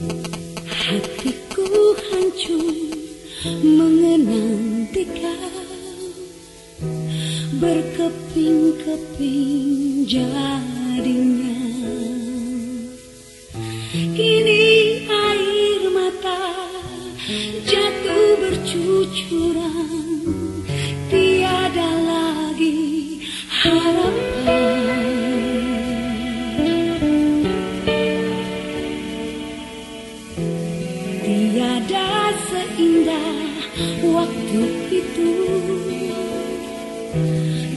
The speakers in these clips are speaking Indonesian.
Hatiku hancur mengenang kau Berkeping-keping jadinya. Kini air mata jatuh bercucuran. ada seindah waktu itu.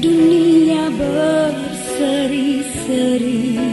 Dunia berseri-seri.